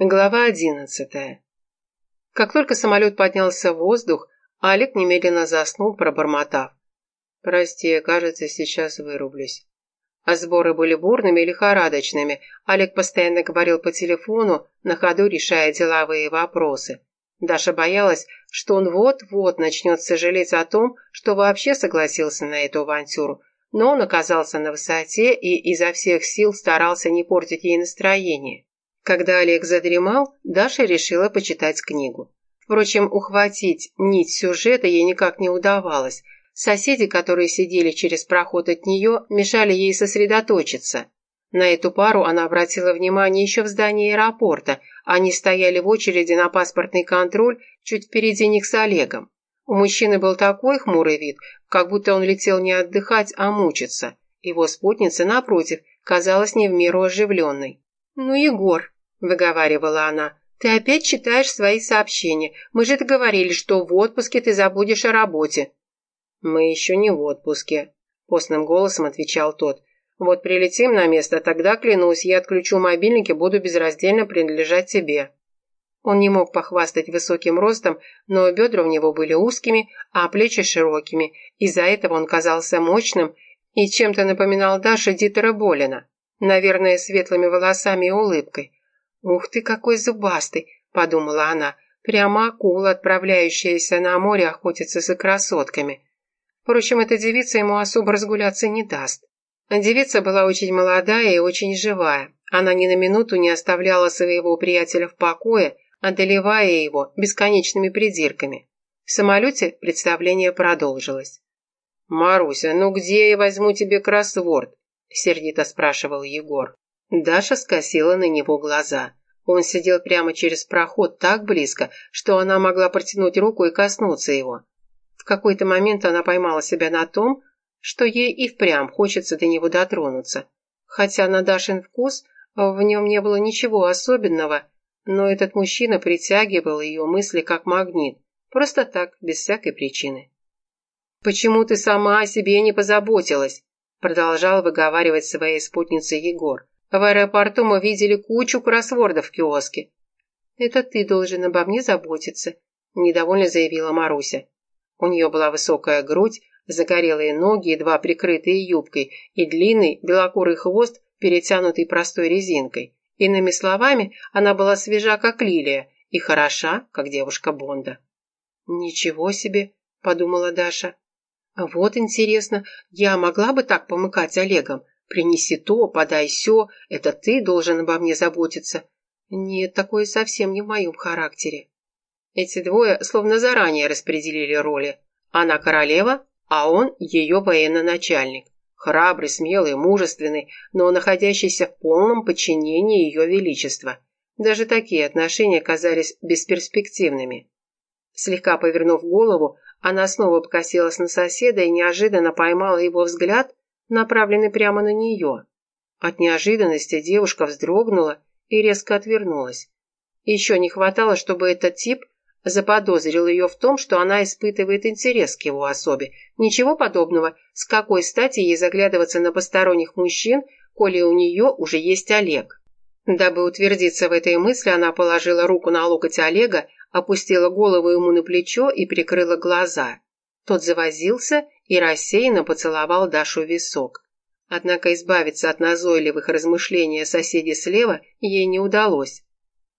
Глава одиннадцатая. Как только самолет поднялся в воздух, Алик немедленно заснул, пробормотав. «Прости, кажется, сейчас вырублюсь». А сборы были бурными и лихорадочными. Алик постоянно говорил по телефону, на ходу решая деловые вопросы. Даша боялась, что он вот-вот начнет сожалеть о том, что вообще согласился на эту авантюру, но он оказался на высоте и изо всех сил старался не портить ей настроение. Когда Олег задремал, Даша решила почитать книгу. Впрочем, ухватить нить сюжета ей никак не удавалось. Соседи, которые сидели через проход от нее, мешали ей сосредоточиться. На эту пару она обратила внимание еще в здании аэропорта. Они стояли в очереди на паспортный контроль чуть впереди них с Олегом. У мужчины был такой хмурый вид, как будто он летел не отдыхать, а мучиться. Его спутница, напротив, казалась не в меру оживленной. «Ну, Егор», выговаривала она. «Ты опять читаешь свои сообщения. Мы же договорились, что в отпуске ты забудешь о работе». «Мы еще не в отпуске», – постным голосом отвечал тот. «Вот прилетим на место, тогда, клянусь, я отключу мобильник и буду безраздельно принадлежать тебе». Он не мог похвастать высоким ростом, но бедра у него были узкими, а плечи широкими. Из-за этого он казался мощным и чем-то напоминал Даше Дитера Болина. Наверное, светлыми волосами и улыбкой. «Ух ты, какой зубастый!» – подумала она. «Прямо акула, отправляющаяся на море охотиться за красотками». Впрочем, эта девица ему особо разгуляться не даст. Девица была очень молодая и очень живая. Она ни на минуту не оставляла своего приятеля в покое, одолевая его бесконечными придирками. В самолете представление продолжилось. «Маруся, ну где я возьму тебе кроссворд?» – сердито спрашивал Егор. Даша скосила на него глаза. Он сидел прямо через проход так близко, что она могла протянуть руку и коснуться его. В какой-то момент она поймала себя на том, что ей и впрямь хочется до него дотронуться. Хотя на Дашин вкус в нем не было ничего особенного, но этот мужчина притягивал ее мысли как магнит, просто так, без всякой причины. «Почему ты сама о себе не позаботилась?» продолжал выговаривать своей спутнице Егор. В аэропорту мы видели кучу кроссвордов в киоске. «Это ты должен обо мне заботиться», – недовольно заявила Маруся. У нее была высокая грудь, загорелые ноги, едва прикрытые юбкой, и длинный белокурый хвост, перетянутый простой резинкой. Иными словами, она была свежа, как лилия, и хороша, как девушка Бонда. «Ничего себе», – подумала Даша. «Вот интересно, я могла бы так помыкать Олегом? Принеси то, подай сё, это ты должен обо мне заботиться. Нет, такое совсем не в моем характере. Эти двое словно заранее распределили роли. Она королева, а он ее военно-начальник. Храбрый, смелый, мужественный, но находящийся в полном подчинении ее величества. Даже такие отношения казались бесперспективными. Слегка повернув голову, она снова покосилась на соседа и неожиданно поймала его взгляд, направленный прямо на нее. От неожиданности девушка вздрогнула и резко отвернулась. Еще не хватало, чтобы этот тип заподозрил ее в том, что она испытывает интерес к его особе. Ничего подобного, с какой стати ей заглядываться на посторонних мужчин, коли у нее уже есть Олег. Дабы утвердиться в этой мысли, она положила руку на локоть Олега, опустила голову ему на плечо и прикрыла глаза. Тот завозился и рассеянно поцеловал Дашу в висок. Однако избавиться от назойливых размышлений о соседе слева ей не удалось.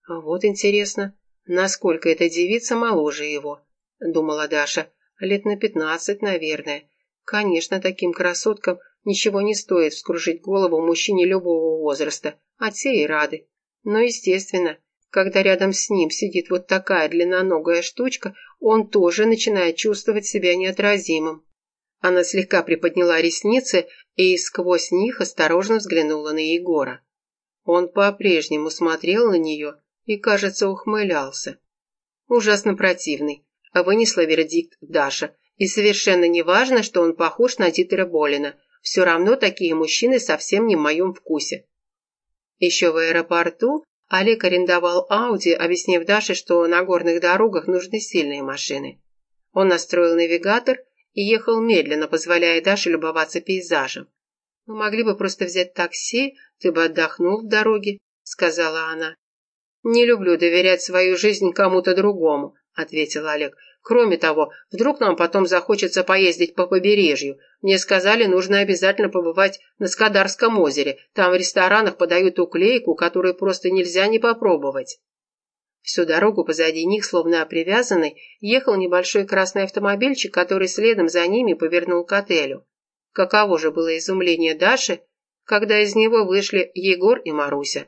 «Вот интересно, насколько эта девица моложе его», — думала Даша. «Лет на пятнадцать, наверное. Конечно, таким красоткам ничего не стоит вскружить голову мужчине любого возраста, а те и рады. Но, естественно, когда рядом с ним сидит вот такая длинноногая штучка, он тоже начинает чувствовать себя неотразимым. Она слегка приподняла ресницы и сквозь них осторожно взглянула на Егора. Он по-прежнему смотрел на нее и, кажется, ухмылялся. Ужасно противный, вынесла вердикт Даша. И совершенно не важно, что он похож на Дитера Болина. Все равно такие мужчины совсем не в моем вкусе. Еще в аэропорту Олег арендовал Ауди, объяснив Даше, что на горных дорогах нужны сильные машины. Он настроил навигатор и ехал медленно, позволяя Даше любоваться пейзажем. «Мы могли бы просто взять такси, ты бы отдохнул в дороге», — сказала она. «Не люблю доверять свою жизнь кому-то другому», – ответил Олег. «Кроме того, вдруг нам потом захочется поездить по побережью. Мне сказали, нужно обязательно побывать на Скадарском озере. Там в ресторанах подают уклейку, которую просто нельзя не попробовать». Всю дорогу позади них, словно привязанный, ехал небольшой красный автомобильчик, который следом за ними повернул к отелю. Каково же было изумление Даши, когда из него вышли Егор и Маруся.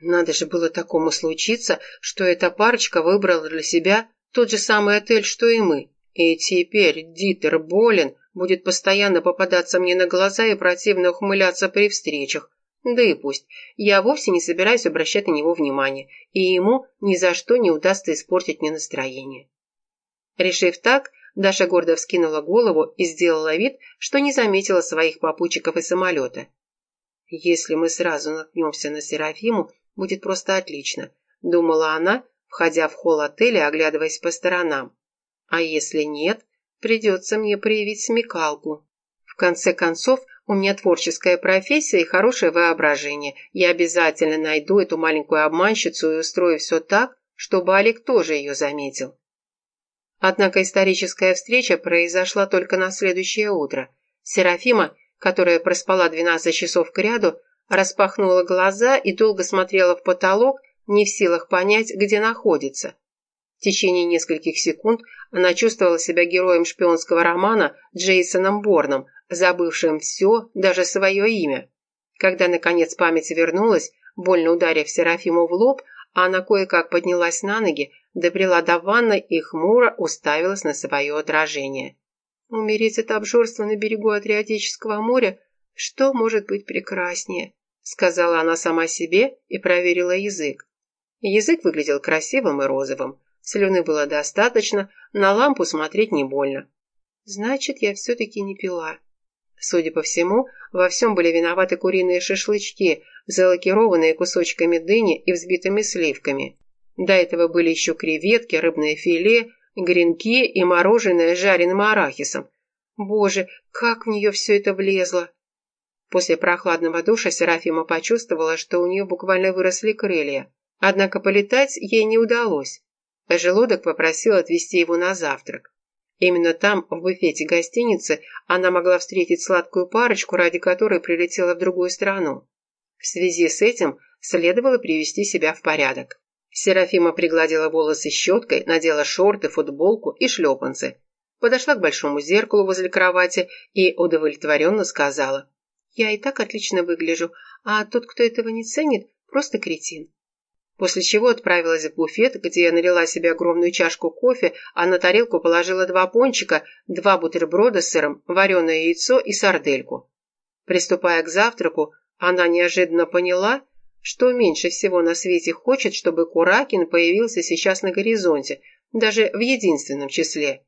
Надо же было такому случиться, что эта парочка выбрала для себя тот же самый отель, что и мы. И теперь Дитер Болин будет постоянно попадаться мне на глаза и противно ухмыляться при встречах. Да и пусть. Я вовсе не собираюсь обращать на него внимание, и ему ни за что не удастся испортить мне настроение. Решив так, Даша гордо вскинула голову и сделала вид, что не заметила своих попутчиков и самолета. Если мы сразу наткнемся на Серафиму, будет просто отлично», – думала она, входя в холл отеля, оглядываясь по сторонам. «А если нет, придется мне проявить смекалку. В конце концов, у меня творческая профессия и хорошее воображение. Я обязательно найду эту маленькую обманщицу и устрою все так, чтобы Олег тоже ее заметил». Однако историческая встреча произошла только на следующее утро. Серафима, которая проспала 12 часов к ряду, распахнула глаза и долго смотрела в потолок, не в силах понять, где находится. В течение нескольких секунд она чувствовала себя героем шпионского романа Джейсоном Борном, забывшим все, даже свое имя. Когда, наконец, память вернулась, больно ударив Серафиму в лоб, она кое-как поднялась на ноги, добрела до ванной и хмуро уставилась на свое отражение. Умереть от обжорства на берегу Адриатического моря, что может быть прекраснее? сказала она сама себе и проверила язык. Язык выглядел красивым и розовым. Слюны было достаточно, на лампу смотреть не больно. Значит, я все-таки не пила. Судя по всему, во всем были виноваты куриные шашлычки, залакированные кусочками дыни и взбитыми сливками. До этого были еще креветки, рыбное филе, гренки и мороженое с жареным арахисом. Боже, как в нее все это влезло! После прохладного душа Серафима почувствовала, что у нее буквально выросли крылья. Однако полетать ей не удалось. Желудок попросил отвезти его на завтрак. Именно там, в буфете гостиницы, она могла встретить сладкую парочку, ради которой прилетела в другую страну. В связи с этим следовало привести себя в порядок. Серафима пригладила волосы щеткой, надела шорты, футболку и шлепанцы. Подошла к большому зеркалу возле кровати и удовлетворенно сказала я и так отлично выгляжу, а тот, кто этого не ценит, просто кретин. После чего отправилась в буфет, где я налила себе огромную чашку кофе, а на тарелку положила два пончика, два бутерброда с сыром, вареное яйцо и сардельку. Приступая к завтраку, она неожиданно поняла, что меньше всего на свете хочет, чтобы Куракин появился сейчас на горизонте, даже в единственном числе.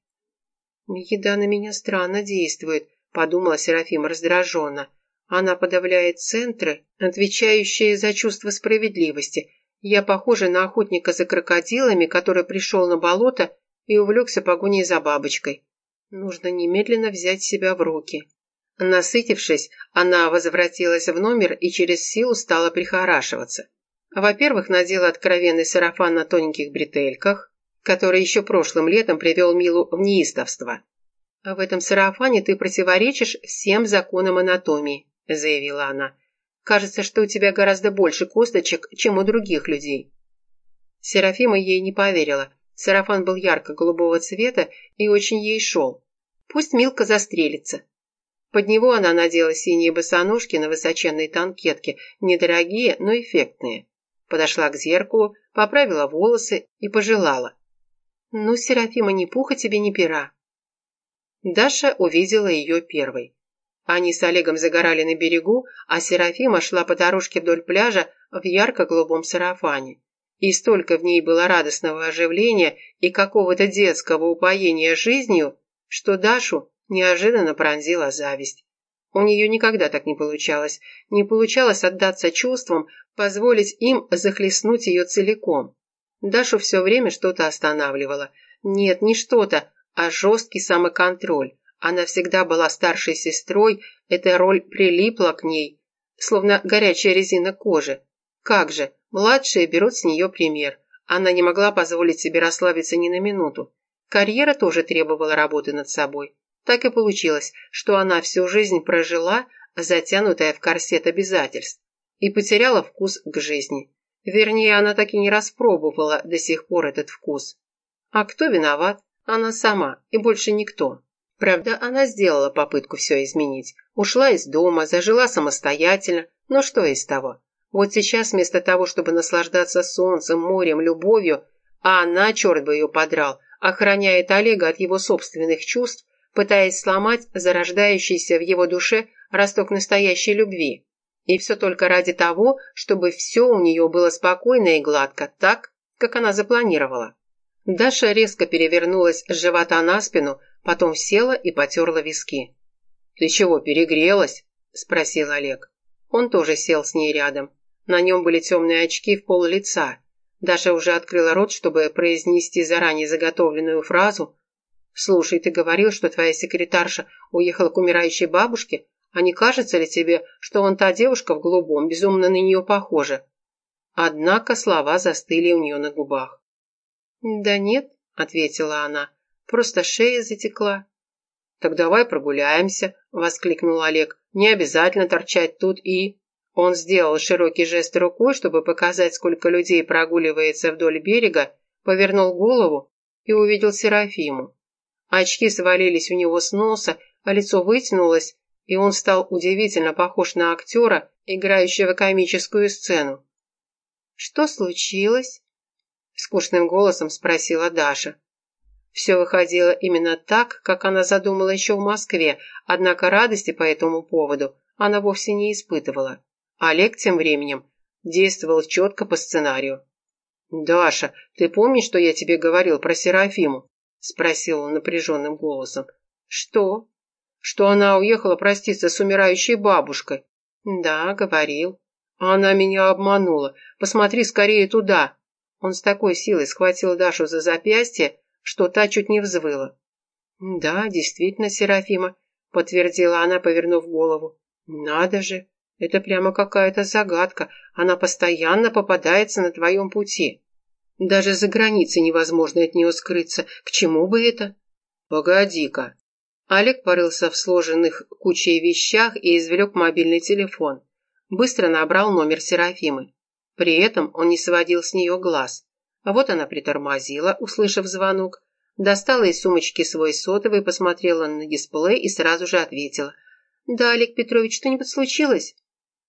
«Еда на меня странно действует», — подумала Серафима раздраженно. Она подавляет центры, отвечающие за чувство справедливости. Я похожа на охотника за крокодилами, который пришел на болото и увлекся погоней за бабочкой. Нужно немедленно взять себя в руки. Насытившись, она возвратилась в номер и через силу стала прихорашиваться. Во-первых, надела откровенный сарафан на тоненьких бретельках, который еще прошлым летом привел Милу в неистовство. В этом сарафане ты противоречишь всем законам анатомии. – заявила она. «Кажется, что у тебя гораздо больше косточек, чем у других людей». Серафима ей не поверила. Сарафан был ярко-голубого цвета и очень ей шел. Пусть Милка застрелится. Под него она надела синие босоножки на высоченной танкетке, недорогие, но эффектные. Подошла к зеркалу, поправила волосы и пожелала. «Ну, Серафима, ни пуха тебе, ни пера». Даша увидела ее первой. Они с Олегом загорали на берегу, а Серафима шла по дорожке вдоль пляжа в ярко-голубом сарафане. И столько в ней было радостного оживления и какого-то детского упоения жизнью, что Дашу неожиданно пронзила зависть. У нее никогда так не получалось. Не получалось отдаться чувствам, позволить им захлестнуть ее целиком. Дашу все время что-то останавливало. Нет, не что-то, а жесткий самоконтроль. Она всегда была старшей сестрой, эта роль прилипла к ней, словно горячая резина кожи. Как же, Младшие берут с нее пример. Она не могла позволить себе расслабиться ни на минуту. Карьера тоже требовала работы над собой. Так и получилось, что она всю жизнь прожила, затянутая в корсет обязательств, и потеряла вкус к жизни. Вернее, она так и не распробовала до сих пор этот вкус. А кто виноват? Она сама, и больше никто. Правда, она сделала попытку все изменить. Ушла из дома, зажила самостоятельно, но что из того? Вот сейчас вместо того, чтобы наслаждаться солнцем, морем, любовью, а она, черт бы ее подрал, охраняет Олега от его собственных чувств, пытаясь сломать зарождающийся в его душе росток настоящей любви. И все только ради того, чтобы все у нее было спокойно и гладко, так, как она запланировала. Даша резко перевернулась с живота на спину, потом села и потерла виски. «Ты чего, перегрелась?» – спросил Олег. Он тоже сел с ней рядом. На нем были темные очки в пол лица. Даша уже открыла рот, чтобы произнести заранее заготовленную фразу. «Слушай, ты говорил, что твоя секретарша уехала к умирающей бабушке? А не кажется ли тебе, что он та девушка в голубом, безумно на нее похожа?» Однако слова застыли у нее на губах. «Да нет», — ответила она, — «просто шея затекла». «Так давай прогуляемся», — воскликнул Олег. «Не обязательно торчать тут и...» Он сделал широкий жест рукой, чтобы показать, сколько людей прогуливается вдоль берега, повернул голову и увидел Серафиму. Очки свалились у него с носа, а лицо вытянулось, и он стал удивительно похож на актера, играющего комическую сцену. «Что случилось?» — скучным голосом спросила Даша. Все выходило именно так, как она задумала еще в Москве, однако радости по этому поводу она вовсе не испытывала. Олег тем временем действовал четко по сценарию. «Даша, ты помнишь, что я тебе говорил про Серафиму?» – спросил он напряженным голосом. «Что?» «Что она уехала проститься с умирающей бабушкой?» «Да, говорил». «Она меня обманула. Посмотри скорее туда». Он с такой силой схватил Дашу за запястье, что та чуть не взвыла. «Да, действительно, Серафима», — подтвердила она, повернув голову. «Надо же, это прямо какая-то загадка. Она постоянно попадается на твоем пути. Даже за границей невозможно от нее скрыться. К чему бы это?» «Погоди-ка». Олег порылся в сложенных кучей вещах и извлек мобильный телефон. Быстро набрал номер Серафимы. При этом он не сводил с нее глаз. А вот она притормозила, услышав звонок, достала из сумочки свой сотовый, посмотрела на дисплей и сразу же ответила. «Да, Олег Петрович, что-нибудь случилось?»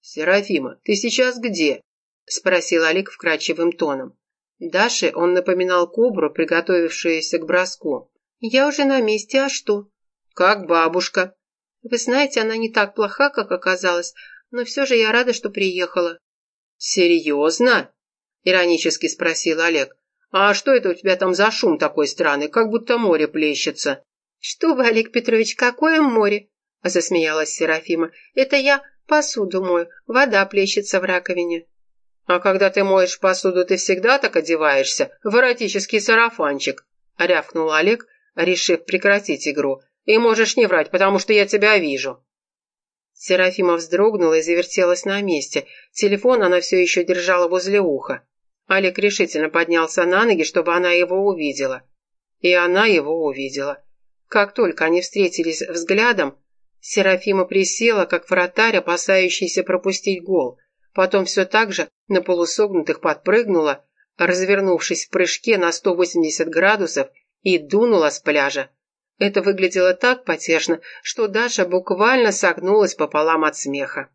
«Серафима, ты сейчас где?» – спросил Олег вкрадчивым тоном. Даше он напоминал кобру, приготовившуюся к броску. «Я уже на месте, а что?» «Как бабушка?» «Вы знаете, она не так плоха, как оказалось, но все же я рада, что приехала». «Серьезно?» – иронически спросил Олег. «А что это у тебя там за шум такой странный, как будто море плещется?» «Что вы, Олег Петрович, какое море?» – засмеялась Серафима. «Это я посуду мою, вода плещется в раковине». «А когда ты моешь посуду, ты всегда так одеваешься, в эротический сарафанчик», – рявкнул Олег, решив прекратить игру. «И можешь не врать, потому что я тебя вижу». Серафима вздрогнула и завертелась на месте. Телефон она все еще держала возле уха. Олег решительно поднялся на ноги, чтобы она его увидела. И она его увидела. Как только они встретились взглядом, Серафима присела, как вратарь, опасающийся пропустить гол. Потом все так же на полусогнутых подпрыгнула, развернувшись в прыжке на 180 градусов, и дунула с пляжа. Это выглядело так потешно, что Даша буквально согнулась пополам от смеха.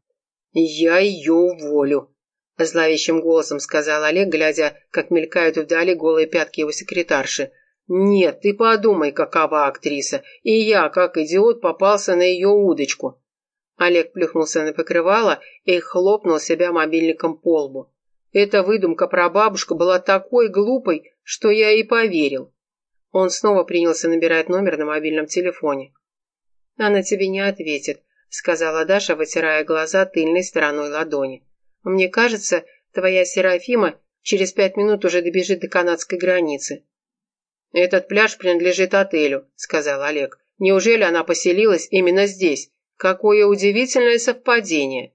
«Я ее уволю», – зловещим голосом сказал Олег, глядя, как мелькают вдали голые пятки его секретарши. «Нет, ты подумай, какова актриса, и я, как идиот, попался на ее удочку». Олег плюхнулся на покрывало и хлопнул себя мобильником по лбу. Эта выдумка про бабушку была такой глупой, что я и поверил. Он снова принялся набирать номер на мобильном телефоне. «Она тебе не ответит», — сказала Даша, вытирая глаза тыльной стороной ладони. «Мне кажется, твоя Серафима через пять минут уже добежит до канадской границы». «Этот пляж принадлежит отелю», — сказал Олег. «Неужели она поселилась именно здесь? Какое удивительное совпадение!»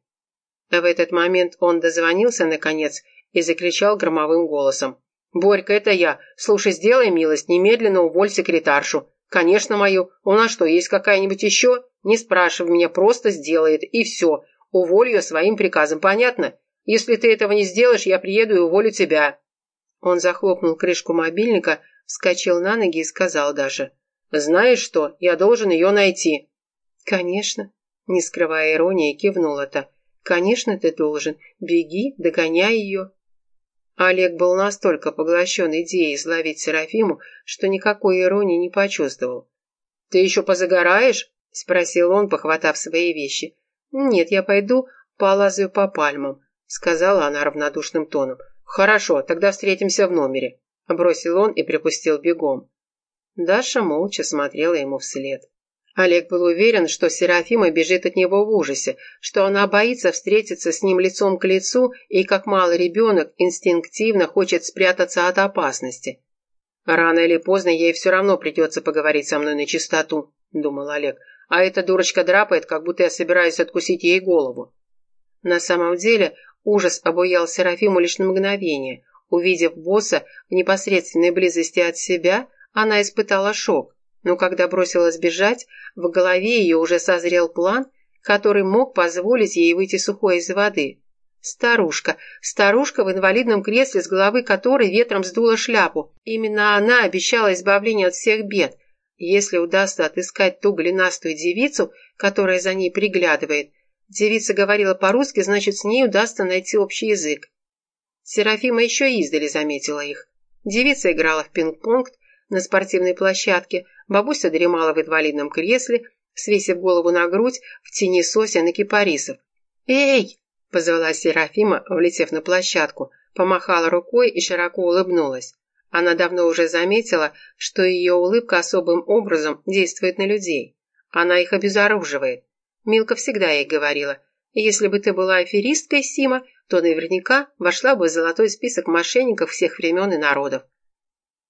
В этот момент он дозвонился, наконец, и закричал громовым голосом. «Борька, это я. Слушай, сделай милость, немедленно уволь секретаршу. Конечно, мою. У нас что, есть какая-нибудь еще? Не спрашивай меня, просто сделает, и все. Уволь ее своим приказом, понятно? Если ты этого не сделаешь, я приеду и уволю тебя». Он захлопнул крышку мобильника, вскочил на ноги и сказал даже. «Знаешь что, я должен ее найти». «Конечно», — не скрывая иронии, кивнула-то. «Конечно ты должен. Беги, догоняй ее». Олег был настолько поглощен идеей изловить Серафиму, что никакой иронии не почувствовал. «Ты еще позагораешь?» – спросил он, похватав свои вещи. «Нет, я пойду полазаю по пальмам», – сказала она равнодушным тоном. «Хорошо, тогда встретимся в номере», – бросил он и припустил бегом. Даша молча смотрела ему вслед. Олег был уверен, что Серафима бежит от него в ужасе, что она боится встретиться с ним лицом к лицу и, как малый ребенок, инстинктивно хочет спрятаться от опасности. «Рано или поздно ей все равно придется поговорить со мной на чистоту», — думал Олег. «А эта дурочка драпает, как будто я собираюсь откусить ей голову». На самом деле ужас обуял Серафиму лишь на мгновение. Увидев босса в непосредственной близости от себя, она испытала шок но когда бросилась бежать, в голове ее уже созрел план, который мог позволить ей выйти сухой из воды. Старушка, старушка в инвалидном кресле, с головы которой ветром сдула шляпу. Именно она обещала избавление от всех бед. Если удастся отыскать ту голенастую девицу, которая за ней приглядывает, девица говорила по-русски, значит, с ней удастся найти общий язык. Серафима еще издали заметила их. Девица играла в пинг-понг на спортивной площадке, Бабуся дремала в инвалидном кресле, свесив голову на грудь в тени сосен и кипарисов. «Эй!» – позвала Серафима, влетев на площадку, помахала рукой и широко улыбнулась. Она давно уже заметила, что ее улыбка особым образом действует на людей. Она их обезоруживает. Милка всегда ей говорила, если бы ты была аферисткой, Сима, то наверняка вошла бы в золотой список мошенников всех времен и народов.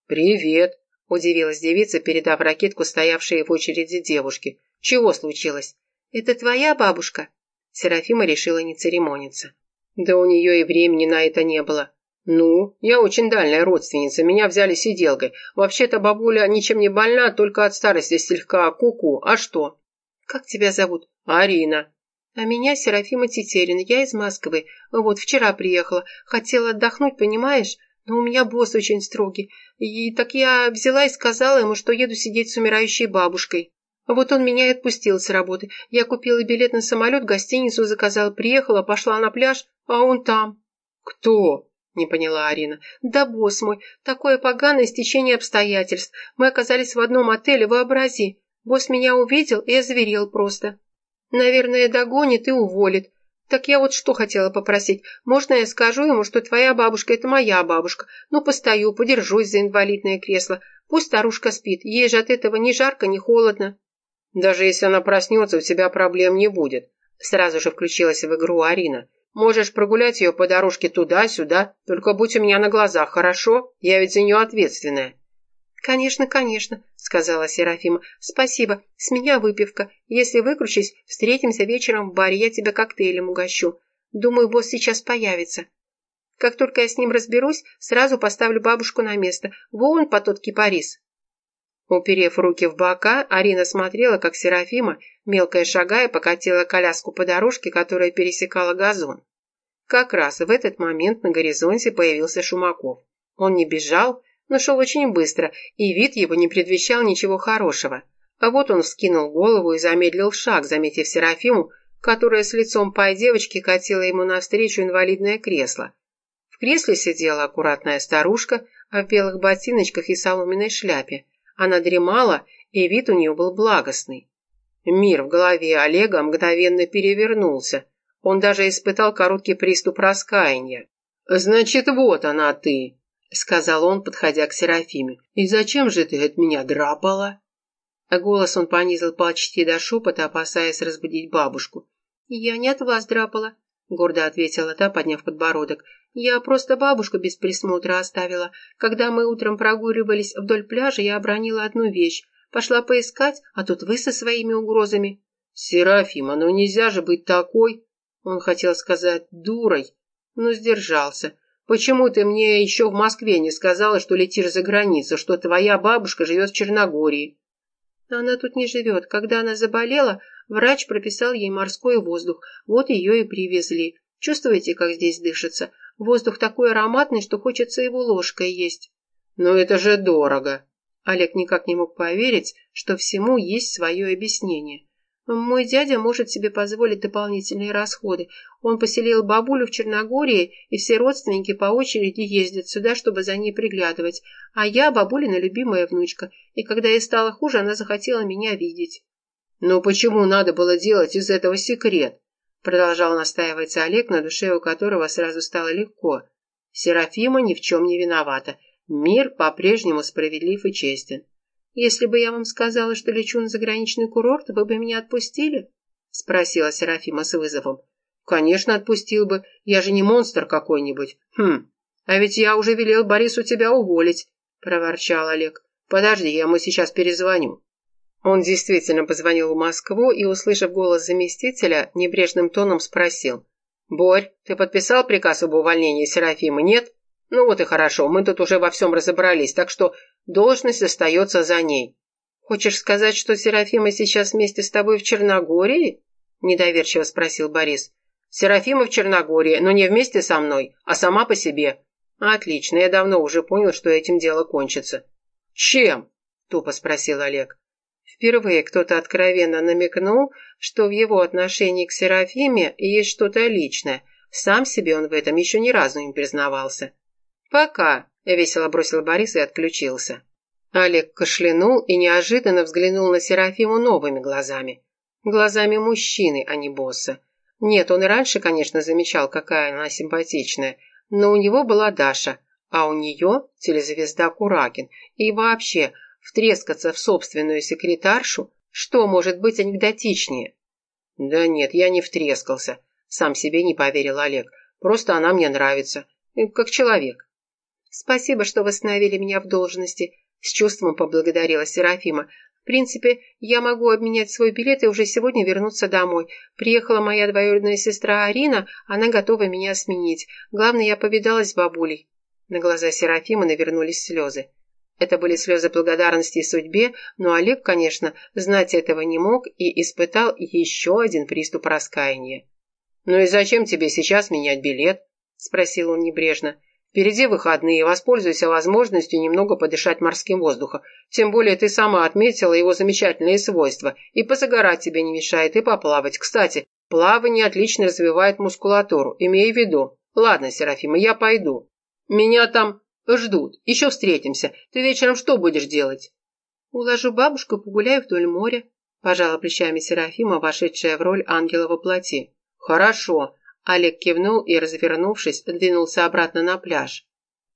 «Привет!» – удивилась девица, передав ракетку стоявшей в очереди девушке. «Чего случилось?» «Это твоя бабушка?» Серафима решила не церемониться. «Да у нее и времени на это не было». «Ну, я очень дальняя родственница, меня взяли сиделкой. Вообще-то бабуля ничем не больна, только от старости слегка куку. -ку. А что?» «Как тебя зовут?» «Арина». «А меня Серафима Тетерина, я из Москвы. Вот, вчера приехала. Хотела отдохнуть, понимаешь? Но у меня босс очень строгий. И так я взяла и сказала ему, что еду сидеть с умирающей бабушкой. Вот он меня и отпустил с работы. Я купила билет на самолет, гостиницу заказала, приехала, пошла на пляж, а он там. Кто? Не поняла Арина. Да босс мой, такое поганое стечение обстоятельств. Мы оказались в одном отеле, вообрази. Босс меня увидел и озверел просто. Наверное, догонит и уволит. Так я вот что хотела попросить. Можно я скажу ему, что твоя бабушка – это моя бабушка? Ну, постою, подержусь за инвалидное кресло. Пусть старушка спит, ей же от этого ни жарко, ни холодно. Даже если она проснется, у тебя проблем не будет. Сразу же включилась в игру Арина. Можешь прогулять ее по дорожке туда-сюда, только будь у меня на глазах, хорошо? Я ведь за нее ответственная. «Конечно, конечно», — сказала Серафима. «Спасибо. С меня выпивка. Если выкручусь, встретимся вечером в баре, я тебя коктейлем угощу. Думаю, босс сейчас появится. Как только я с ним разберусь, сразу поставлю бабушку на место. Вон по тот кипарис». Уперев руки в бока, Арина смотрела, как Серафима, мелкая шагая, покатила коляску по дорожке, которая пересекала газон. Как раз в этот момент на горизонте появился Шумаков. Он не бежал, но шел очень быстро, и вид его не предвещал ничего хорошего. А вот он вскинул голову и замедлил шаг, заметив Серафиму, которая с лицом пай девочки катила ему навстречу инвалидное кресло. В кресле сидела аккуратная старушка в белых ботиночках и соломенной шляпе. Она дремала, и вид у нее был благостный. Мир в голове Олега мгновенно перевернулся. Он даже испытал короткий приступ раскаяния. «Значит, вот она ты!» сказал он, подходя к Серафиме. «И зачем же ты от меня драпала?» Голос он понизил почти до шепота, опасаясь разбудить бабушку. «Я не от вас драпала», — гордо ответила та, подняв подбородок. «Я просто бабушку без присмотра оставила. Когда мы утром прогуливались вдоль пляжа, я обронила одну вещь. Пошла поискать, а тут вы со своими угрозами». «Серафима, ну нельзя же быть такой!» Он хотел сказать «дурой», но сдержался. Почему ты мне еще в Москве не сказала, что летишь за границу, что твоя бабушка живет в Черногории?» «Она тут не живет. Когда она заболела, врач прописал ей морской воздух. Вот ее и привезли. Чувствуете, как здесь дышится? Воздух такой ароматный, что хочется его ложкой есть». «Но это же дорого!» Олег никак не мог поверить, что всему есть свое объяснение. Мой дядя может себе позволить дополнительные расходы. Он поселил бабулю в Черногории, и все родственники по очереди ездят сюда, чтобы за ней приглядывать. А я бабулина любимая внучка, и когда ей стало хуже, она захотела меня видеть. «Но почему надо было делать из этого секрет?» Продолжал настаивать Олег, на душе у которого сразу стало легко. Серафима ни в чем не виновата. Мир по-прежнему справедлив и честен. «Если бы я вам сказала, что лечу на заграничный курорт, вы бы меня отпустили?» — спросила Серафима с вызовом. «Конечно, отпустил бы. Я же не монстр какой-нибудь. Хм, а ведь я уже велел Борису тебя уволить», — проворчал Олег. «Подожди, я ему сейчас перезвоню». Он действительно позвонил в Москву и, услышав голос заместителя, небрежным тоном спросил. «Борь, ты подписал приказ об увольнении Серафимы, нет?» «Ну вот и хорошо, мы тут уже во всем разобрались, так что должность остается за ней». «Хочешь сказать, что Серафима сейчас вместе с тобой в Черногории?» – недоверчиво спросил Борис. «Серафима в Черногории, но не вместе со мной, а сама по себе». «Отлично, я давно уже понял, что этим дело кончится». «Чем?» – тупо спросил Олег. Впервые кто-то откровенно намекнул, что в его отношении к Серафиме есть что-то личное. Сам себе он в этом еще ни разу не признавался. «Пока», — весело бросил Борис и отключился. Олег кашлянул и неожиданно взглянул на Серафиму новыми глазами. Глазами мужчины, а не босса. Нет, он и раньше, конечно, замечал, какая она симпатичная, но у него была Даша, а у нее телезвезда Куракин. И вообще, втрескаться в собственную секретаршу, что может быть анекдотичнее? Да нет, я не втрескался, сам себе не поверил Олег. Просто она мне нравится, как человек. «Спасибо, что восстановили меня в должности», — с чувством поблагодарила Серафима. «В принципе, я могу обменять свой билет и уже сегодня вернуться домой. Приехала моя двоюродная сестра Арина, она готова меня сменить. Главное, я повидалась с бабулей». На глаза Серафимы навернулись слезы. Это были слезы благодарности судьбе, но Олег, конечно, знать этого не мог и испытал еще один приступ раскаяния. «Ну и зачем тебе сейчас менять билет?» – спросил он небрежно. Впереди выходные, воспользуйся возможностью немного подышать морским воздухом. Тем более ты сама отметила его замечательные свойства. И позагорать тебе не мешает, и поплавать. Кстати, плавание отлично развивает мускулатуру, имей в виду. Ладно, Серафима, я пойду. Меня там ждут. Еще встретимся. Ты вечером что будешь делать? Уложу бабушку, погуляю вдоль моря. Пожала плечами Серафима, вошедшая в роль ангела во плоти. Хорошо. Олег кивнул и, развернувшись, двинулся обратно на пляж.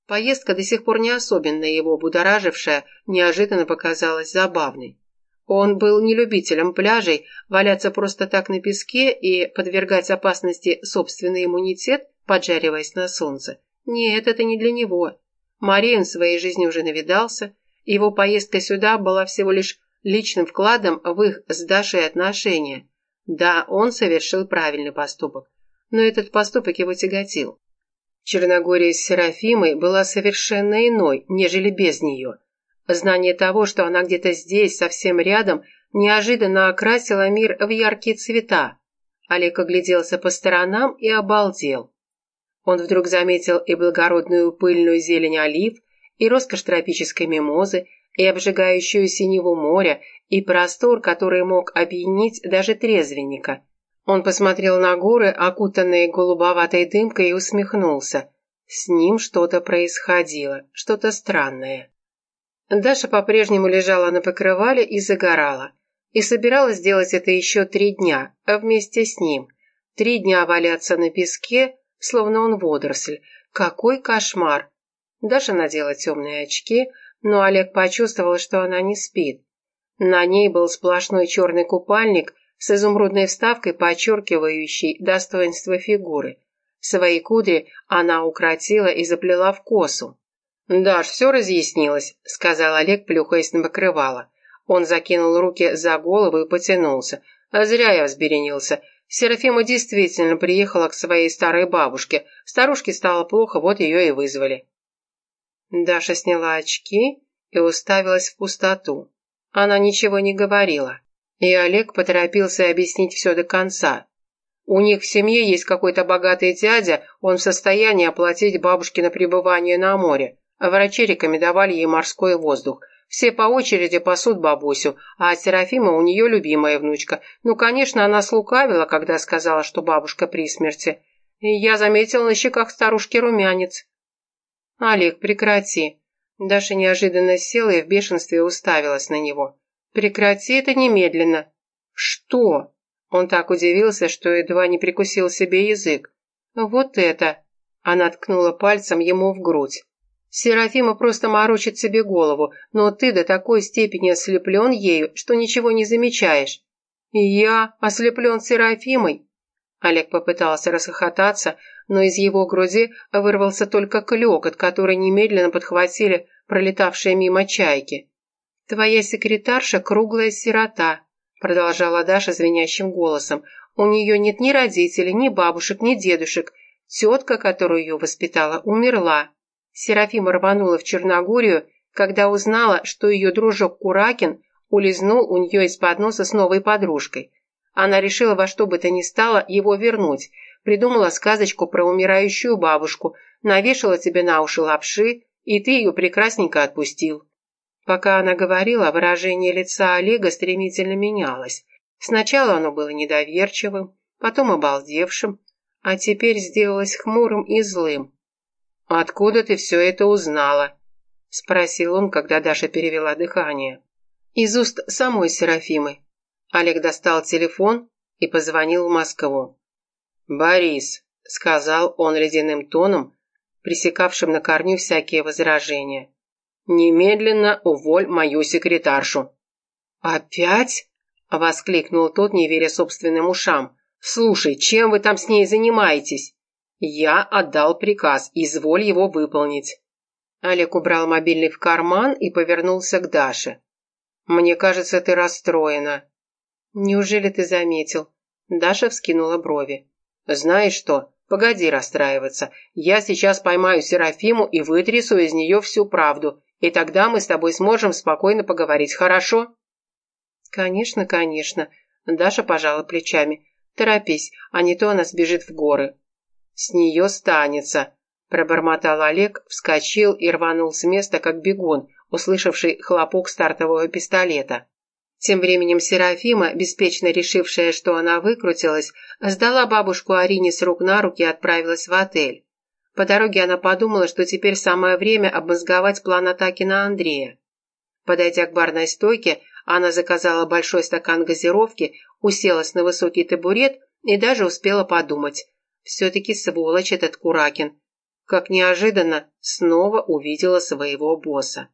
Поездка, до сих пор не особенно его будоражившая, неожиданно показалась забавной. Он был не любителем пляжей, валяться просто так на песке и подвергать опасности собственный иммунитет, поджариваясь на солнце. Нет, это не для него. Марин в своей жизни уже навидался, его поездка сюда была всего лишь личным вкладом в их с Дашей отношения. Да, он совершил правильный поступок но этот поступок его тяготил. Черногория с Серафимой была совершенно иной, нежели без нее. Знание того, что она где-то здесь, совсем рядом, неожиданно окрасило мир в яркие цвета. Олег огляделся по сторонам и обалдел. Он вдруг заметил и благородную пыльную зелень олив, и роскошь тропической мимозы, и обжигающую синеву моря, и простор, который мог объединить даже трезвенника, он посмотрел на горы, окутанные голубоватой дымкой, и усмехнулся. С ним что-то происходило, что-то странное. Даша по-прежнему лежала на покрывале и загорала. И собиралась делать это еще три дня, а вместе с ним. Три дня валяться на песке, словно он водоросль. Какой кошмар! Даша надела темные очки, но Олег почувствовал, что она не спит. На ней был сплошной черный купальник – с изумрудной вставкой, подчеркивающей достоинство фигуры. Свои кудри она укротила и заплела в косу. «Даш, все разъяснилось», — сказал Олег, плюхаясь на покрывало. Он закинул руки за голову и потянулся. «А зря я взберенился. Серафима действительно приехала к своей старой бабушке. Старушке стало плохо, вот ее и вызвали. Даша сняла очки и уставилась в пустоту. Она ничего не говорила. И Олег поторопился объяснить все до конца. У них в семье есть какой-то богатый дядя, он в состоянии оплатить бабушкино пребывание на море. Врачи рекомендовали ей морской воздух. Все по очереди пасут бабусю, а Серафима у нее любимая внучка. Ну, конечно, она слукавила, когда сказала, что бабушка при смерти. И я заметила на щеках старушки румянец. «Олег, прекрати». Даша неожиданно села и в бешенстве уставилась на него. «Прекрати это немедленно». «Что?» Он так удивился, что едва не прикусил себе язык. «Вот это!» Она ткнула пальцем ему в грудь. Серафима просто морочит себе голову, но ты до такой степени ослеплен ею, что ничего не замечаешь. И я ослеплен Серафимой. Олег попытался расхохотаться, но из его груди вырвался только клёкот, который немедленно подхватили пролетавшие мимо чайки. «Твоя секретарша – круглая сирота», – продолжала Даша звенящим голосом. «У нее нет ни родителей, ни бабушек, ни дедушек. Тетка, которую ее воспитала, умерла. Серафима рванула в Черногорию, когда узнала, что ее дружок Куракин улизнул у нее из-под носа с новой подружкой. Она решила во что бы то ни стало его вернуть, придумала сказочку про умирающую бабушку, навешала тебе на уши лапши, и ты ее прекрасненько отпустил. Пока она говорила, выражение лица Олега стремительно менялось. Сначала оно было недоверчивым, потом обалдевшим, а теперь сделалось хмурым и злым. «Откуда ты все это узнала?» – спросил он, когда Даша перевела дыхание. «Из уст самой Серафимы». Олег достал телефон и позвонил в Москву. «Борис», – сказал он ледяным тоном, пресекавшим на корню всякие возражения, – «немедленно уволь мою секретаршу». «Опять?» – воскликнул тот, не веря собственным ушам. «Слушай, чем вы там с ней занимаетесь?» «Я отдал приказ, изволь его выполнить». Олег убрал мобильный в карман и повернулся к Даше. «Мне кажется, ты расстроена». «Неужели ты заметил?» Даша вскинула брови. «Знаешь что, погоди расстраиваться. Я сейчас поймаю Серафиму и вытрясу из нее всю правду, и тогда мы с тобой сможем спокойно поговорить, хорошо?» «Конечно, конечно», Даша пожала плечами. «Торопись, а не то она сбежит в горы». «С нее станется», – пробормотал Олег, вскочил и рванул с места, как бегун, услышавший хлопок стартового пистолета. Тем временем Серафима, беспечно решившая, что она выкрутилась, сдала бабушку Арине с рук на руки и отправилась в отель. По дороге она подумала, что теперь самое время обмозговать план атаки на Андрея. Подойдя к барной стойке, она заказала большой стакан газировки, уселась на высокий табурет и даже успела подумать – все-таки сволочь этот Куракин. Как неожиданно снова увидела своего босса.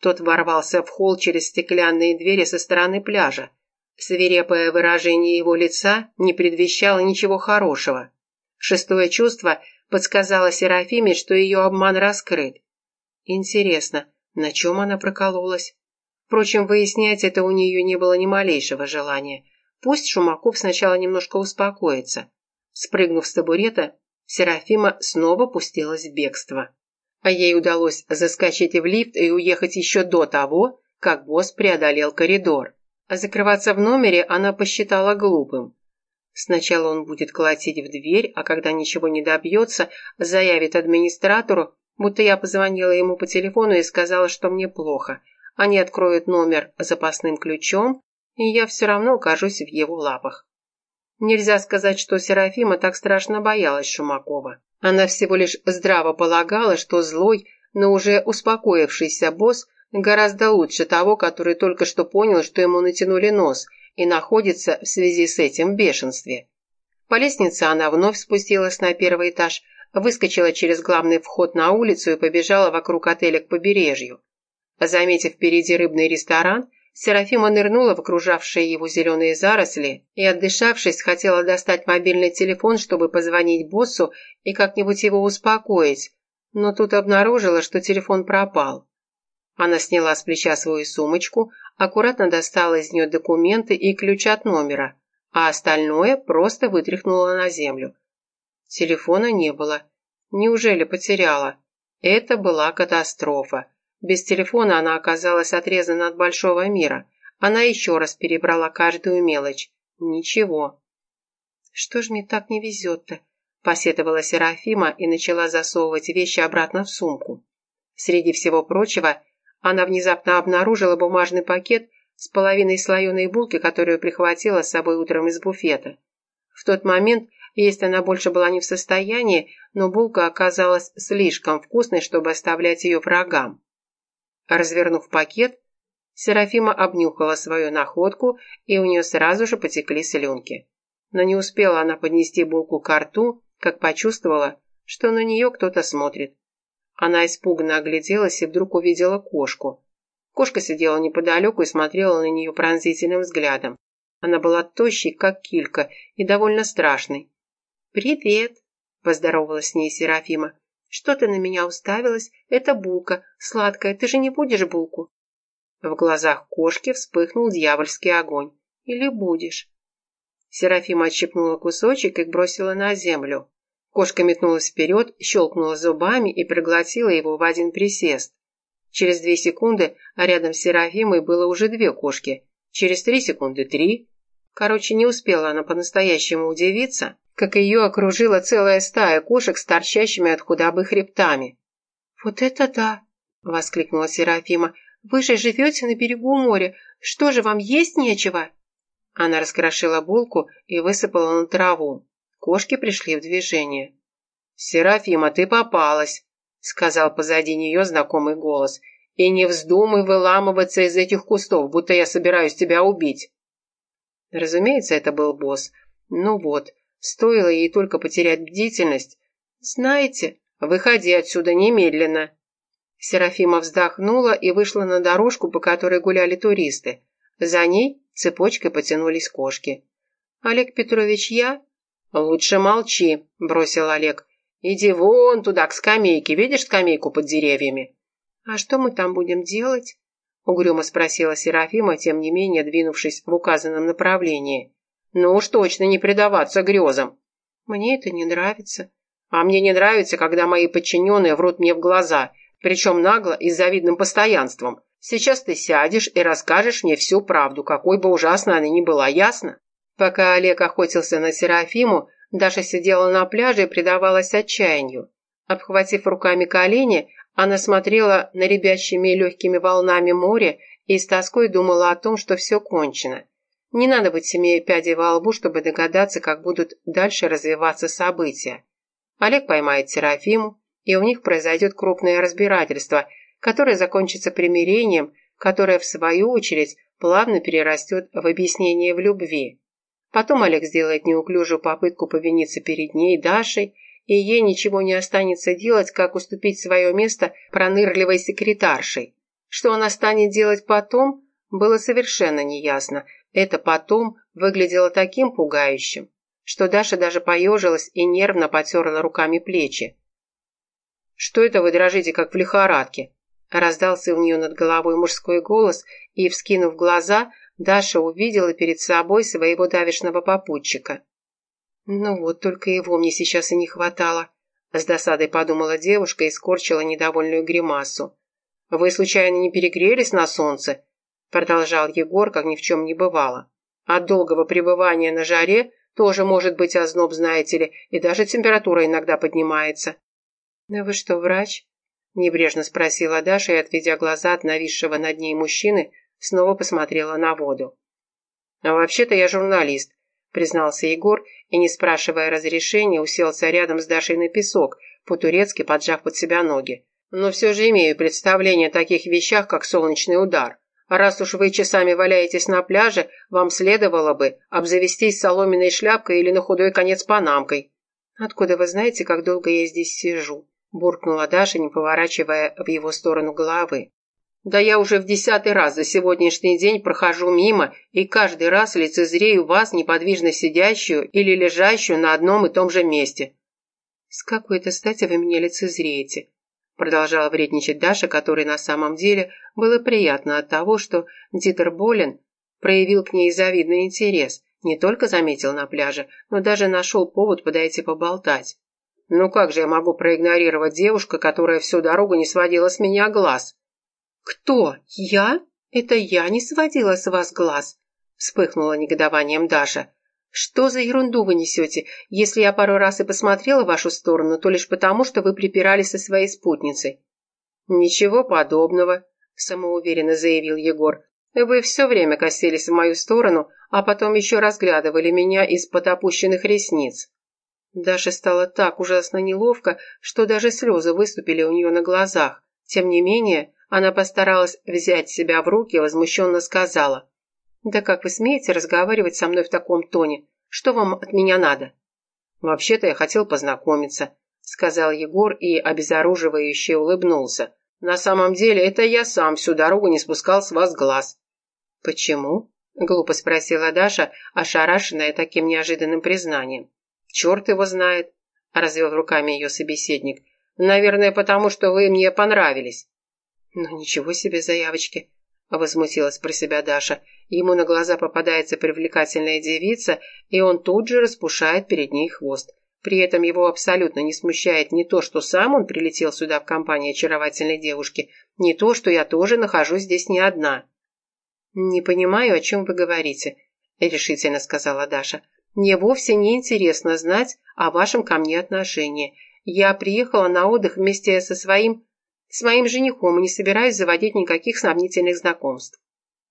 Тот ворвался в холл через стеклянные двери со стороны пляжа. Свирепое выражение его лица не предвещало ничего хорошего. Шестое чувство подсказало Серафиме, что ее обман раскрыт. Интересно, на чем она прокололась? Впрочем, выяснять это у нее не было ни малейшего желания. Пусть Шумаков сначала немножко успокоится. Спрыгнув с табурета, Серафима снова пустилась в бегство. А ей удалось заскочить в лифт и уехать еще до того, как босс преодолел коридор. А закрываться в номере она посчитала глупым. Сначала он будет колотить в дверь, а когда ничего не добьется, заявит администратору, будто я позвонила ему по телефону и сказала, что мне плохо. Они откроют номер запасным ключом, и я все равно окажусь в его лапах. Нельзя сказать, что Серафима так страшно боялась Шумакова. Она всего лишь здраво полагала, что злой, но уже успокоившийся босс гораздо лучше того, который только что понял, что ему натянули нос и находится в связи с этим в бешенстве. По лестнице она вновь спустилась на первый этаж, выскочила через главный вход на улицу и побежала вокруг отеля к побережью. Заметив впереди рыбный ресторан, Серафима нырнула в окружавшие его зеленые заросли и, отдышавшись, хотела достать мобильный телефон, чтобы позвонить боссу и как-нибудь его успокоить, но тут обнаружила, что телефон пропал. Она сняла с плеча свою сумочку, аккуратно достала из нее документы и ключ от номера, а остальное просто вытряхнула на землю. Телефона не было. Неужели потеряла? Это была катастрофа. Без телефона она оказалась отрезана от большого мира. Она еще раз перебрала каждую мелочь. Ничего. «Что ж мне так не везет-то?» – посетовала Серафима и начала засовывать вещи обратно в сумку. Среди всего прочего, она внезапно обнаружила бумажный пакет с половиной слоеной булки, которую прихватила с собой утром из буфета. В тот момент есть она больше была не в состоянии, но булка оказалась слишком вкусной, чтобы оставлять ее врагам. Развернув пакет, Серафима обнюхала свою находку, и у нее сразу же потекли слюнки. Но не успела она поднести булку к рту, как почувствовала, что на нее кто-то смотрит. Она испуганно огляделась и вдруг увидела кошку. Кошка сидела неподалеку и смотрела на нее пронзительным взглядом. Она была тощей, как килька, и довольно страшной. «Привет!» – поздоровалась с ней Серафима. Что ты на меня уставилась? Это булка. Сладкая. Ты же не будешь булку?» В глазах кошки вспыхнул дьявольский огонь. «Или будешь?» Серафима отщипнула кусочек и бросила на землю. Кошка метнулась вперед, щелкнула зубами и проглотила его в один присест. Через две секунды, а рядом с Серафимой было уже две кошки. Через три секунды три. Короче, не успела она по-настоящему удивиться, как ее окружила целая стая кошек с торчащими от худобы хребтами. «Вот это да!» – воскликнула Серафима. «Вы же живете на берегу моря. Что же, вам есть нечего?» Она раскрошила булку и высыпала на траву. Кошки пришли в движение. «Серафима, ты попалась!» – сказал позади нее знакомый голос. «И не вздумай выламываться из этих кустов, будто я собираюсь тебя убить!» Разумеется, это был босс. Ну вот, Стоило ей только потерять бдительность. «Знаете, выходи отсюда немедленно!» Серафима вздохнула и вышла на дорожку, по которой гуляли туристы. За ней цепочкой потянулись кошки. «Олег Петрович, я?» «Лучше молчи», – бросил Олег. «Иди вон туда, к скамейке. Видишь скамейку под деревьями?» «А что мы там будем делать?» – угрюмо спросила Серафима, тем не менее двинувшись в указанном направлении. Ну уж точно не предаваться грезам. Мне это не нравится. А мне не нравится, когда мои подчиненные врут мне в глаза, причем нагло и с завидным постоянством. Сейчас ты сядешь и расскажешь мне всю правду, какой бы ужасной она ни была, ясно? Пока Олег охотился на Серафиму, Даша сидела на пляже и предавалась отчаянию. Обхватив руками колени, она смотрела на ребящими легкими волнами море и с тоской думала о том, что все кончено. Не надо быть семьей пядей во лбу, чтобы догадаться, как будут дальше развиваться события. Олег поймает Серафиму, и у них произойдет крупное разбирательство, которое закончится примирением, которое, в свою очередь, плавно перерастет в объяснение в любви. Потом Олег сделает неуклюжую попытку повиниться перед ней, Дашей, и ей ничего не останется делать, как уступить свое место пронырливой секретаршей. Что она станет делать потом, было совершенно неясно – это потом выглядело таким пугающим, что Даша даже поежилась и нервно потерла руками плечи. «Что это вы дрожите, как в лихорадке?» Раздался у нее над головой мужской голос, и, вскинув глаза, Даша увидела перед собой своего давешного попутчика. «Ну вот, только его мне сейчас и не хватало», — с досадой подумала девушка и скорчила недовольную гримасу. «Вы, случайно, не перегрелись на солнце?» Продолжал Егор, как ни в чем не бывало. От долгого пребывания на жаре тоже может быть озноб, знаете ли, и даже температура иногда поднимается. «Да вы что, врач?» – небрежно спросила Даша и, отведя глаза от нависшего над ней мужчины, снова посмотрела на воду. «А вообще-то я журналист», – признался Егор и, не спрашивая разрешения, уселся рядом с Дашей на песок, по-турецки поджав под себя ноги. «Но все же имею представление о таких вещах, как солнечный удар. Раз уж вы часами валяетесь на пляже, вам следовало бы обзавестись соломенной шляпкой или на худой конец панамкой». «Откуда вы знаете, как долго я здесь сижу?» – буркнула Даша, не поворачивая в его сторону головы. «Да я уже в десятый раз за сегодняшний день прохожу мимо и каждый раз лицезрею вас, неподвижно сидящую или лежащую на одном и том же месте». «С какой-то стати вы меня лицезреете?» Продолжала вредничать Даша, которой на самом деле было приятно от того, что Дитер Болин проявил к ней завидный интерес, Не только заметил на пляже, но даже нашел повод подойти поболтать. Ну как же я могу проигнорировать девушку, которая всю дорогу не сводила с меня глаз? Кто? Я? Это я не сводила с вас глаз? Вспыхнула негодованием Даша. Что за ерунду вы несете? Если я пару раз и посмотрела в вашу сторону, то лишь потому, что вы припирались со своей спутницей. Ничего подобного, самоуверенно заявил Егор. Вы все время косились в мою сторону, а потом еще разглядывали меня из-под опущенных ресниц. Даше стало так ужасно неловко, что даже слезы выступили у нее на глазах. Тем не менее, она постаралась взять себя в руки и возмущенно сказала. «Да как вы смеете разговаривать со мной в таком тоне? Что вам от меня надо?» «Вообще-то я хотел познакомиться», — сказал Егор и обезоруживающе улыбнулся. «На самом деле это я сам всю дорогу не спускал с вас глаз». «Почему?» — глупо спросила Даша, ошарашенная таким неожиданным признанием. «Черт его знает», — развел руками ее собеседник. «Наверное, потому что вы мне понравились». «Ну ничего себе заявочки», — возмутилась про себя Даша. Ему на глаза попадается привлекательная девица, и он тут же распушает перед ней хвост. При этом его абсолютно не смущает не то, что сам он прилетел сюда в компании очаровательной девушки, не то, что я тоже нахожусь здесь не одна. «Не понимаю, о чем вы говорите», — решительно сказала Даша. Мне вовсе не интересно знать о вашем ко мне отношении. Я приехала на отдых вместе со своим... с моим женихом и не собираюсь заводить никаких сомнительных знакомств».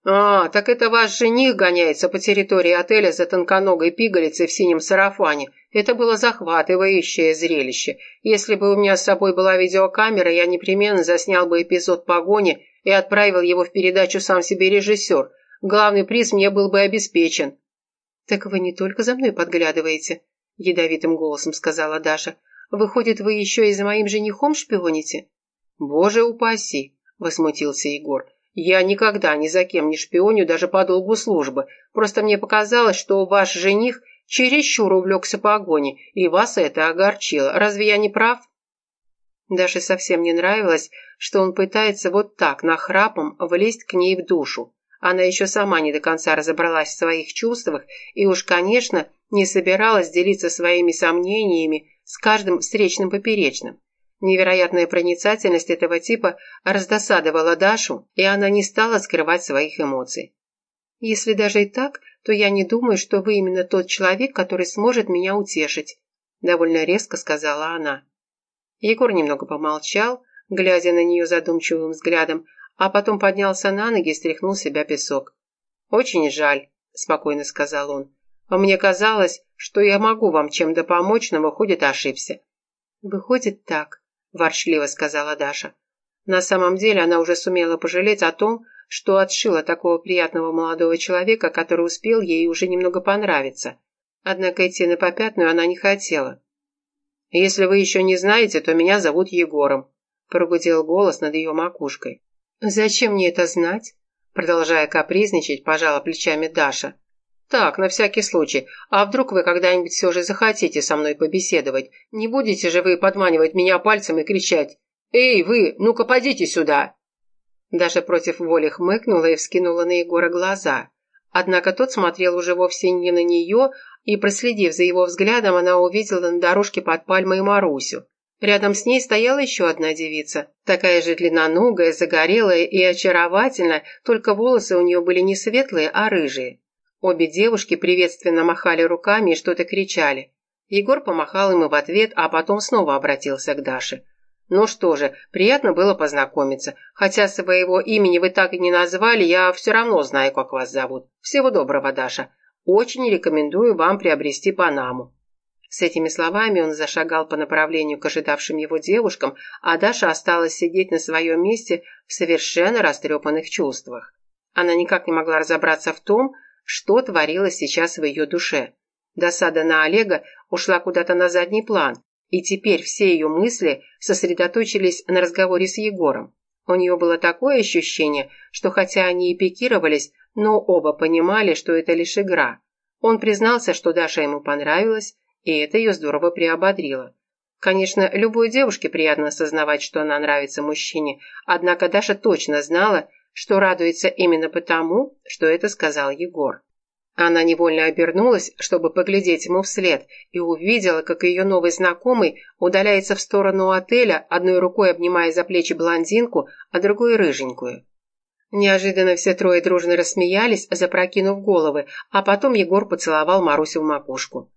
«А, так это ваш жених гоняется по территории отеля за тонконогой пигалицей в синем сарафане. Это было захватывающее зрелище. Если бы у меня с собой была видеокамера, я непременно заснял бы эпизод погони и отправил его в передачу сам себе режиссер. Главный приз мне был бы обеспечен. «Так вы не только за мной подглядываете», — ядовитым голосом сказала Даша. «Выходит, вы еще и за моим женихом шпионите?» «Боже упаси!» — возмутился Егор. «Я никогда ни за кем не шпионю даже по долгу службы. Просто мне показалось, что ваш жених чересчур увлекся погоней, и вас это огорчило. Разве я не прав?» Даше совсем не нравилось, что он пытается вот так, нахрапом, влезть к ней в душу. Она еще сама не до конца разобралась в своих чувствах и уж, конечно, не собиралась делиться своими сомнениями с каждым встречным поперечным. Невероятная проницательность этого типа раздосадовала Дашу, и она не стала скрывать своих эмоций. «Если даже и так, то я не думаю, что вы именно тот человек, который сможет меня утешить», довольно резко сказала она. Егор немного помолчал, глядя на нее задумчивым взглядом, а потом поднялся на ноги и стряхнул с себя песок. «Очень жаль», – спокойно сказал он. «Мне казалось, что я могу вам чем-то помочь, но, выходит, ошибся». «Выходит так», – ворчливо сказала Даша. На самом деле она уже сумела пожалеть о том, что отшила такого приятного молодого человека, который успел ей уже немного понравиться. Однако идти на попятную она не хотела. «Если вы еще не знаете, то меня зовут Егором», – прогудел голос над ее макушкой. «Зачем мне это знать?» Продолжая капризничать, пожала плечами Даша. «Так, на всякий случай. А вдруг вы когда-нибудь все же захотите со мной побеседовать? Не будете же вы подманивать меня пальцем и кричать «Эй, вы, ну-ка, подите сюда!» Даша против воли хмыкнула и вскинула на Егора глаза. Однако тот смотрел уже вовсе не на нее, и, проследив за его взглядом, она увидела на дорожке под пальмой Марусю. Рядом с ней стояла еще одна девица, такая же длинноногая, загорелая и очаровательная, только волосы у нее были не светлые, а рыжие. Обе девушки приветственно махали руками и что-то кричали. Егор помахал им и в ответ, а потом снова обратился к Даше. «Ну что же, приятно было познакомиться. Хотя своего имени вы так и не назвали, я все равно знаю, как вас зовут. Всего доброго, Даша. Очень рекомендую вам приобрести Панаму». С этими словами он зашагал по направлению к ожидавшим его девушкам, а Даша осталась сидеть на своем месте в совершенно растрепанных чувствах. Она никак не могла разобраться в том, что творилось сейчас в ее душе. Досада на Олега ушла куда-то на задний план, и теперь все ее мысли сосредоточились на разговоре с Егором. У нее было такое ощущение, что хотя они и пикировались, но оба понимали, что это лишь игра. Он признался, что Даша ему понравилась, и это ее здорово приободрило. Конечно, любой девушке приятно осознавать, что она нравится мужчине, однако Даша точно знала, что радуется именно потому, что это сказал Егор. Она невольно обернулась, чтобы поглядеть ему вслед, и увидела, как ее новый знакомый удаляется в сторону отеля, одной рукой обнимая за плечи блондинку, а другой рыженькую. Неожиданно все трое дружно рассмеялись, запрокинув головы, а потом Егор поцеловал Марусю в макушку.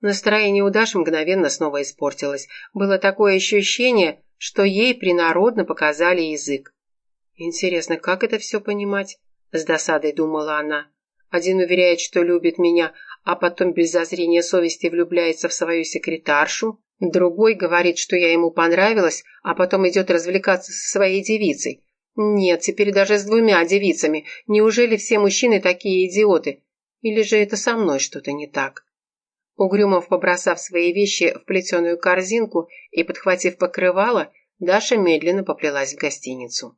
Настроение у Даши мгновенно снова испортилось. Было такое ощущение, что ей принародно показали язык. «Интересно, как это все понимать?» – с досадой думала она. Один уверяет, что любит меня, а потом без зазрения совести влюбляется в свою секретаршу. Другой говорит, что я ему понравилась, а потом идет развлекаться со своей девицей. Нет, теперь даже с двумя девицами. Неужели все мужчины такие идиоты? Или же это со мной что-то не так? Угрюмов, побросав свои вещи в плетеную корзинку и подхватив покрывало, Даша медленно поплелась в гостиницу.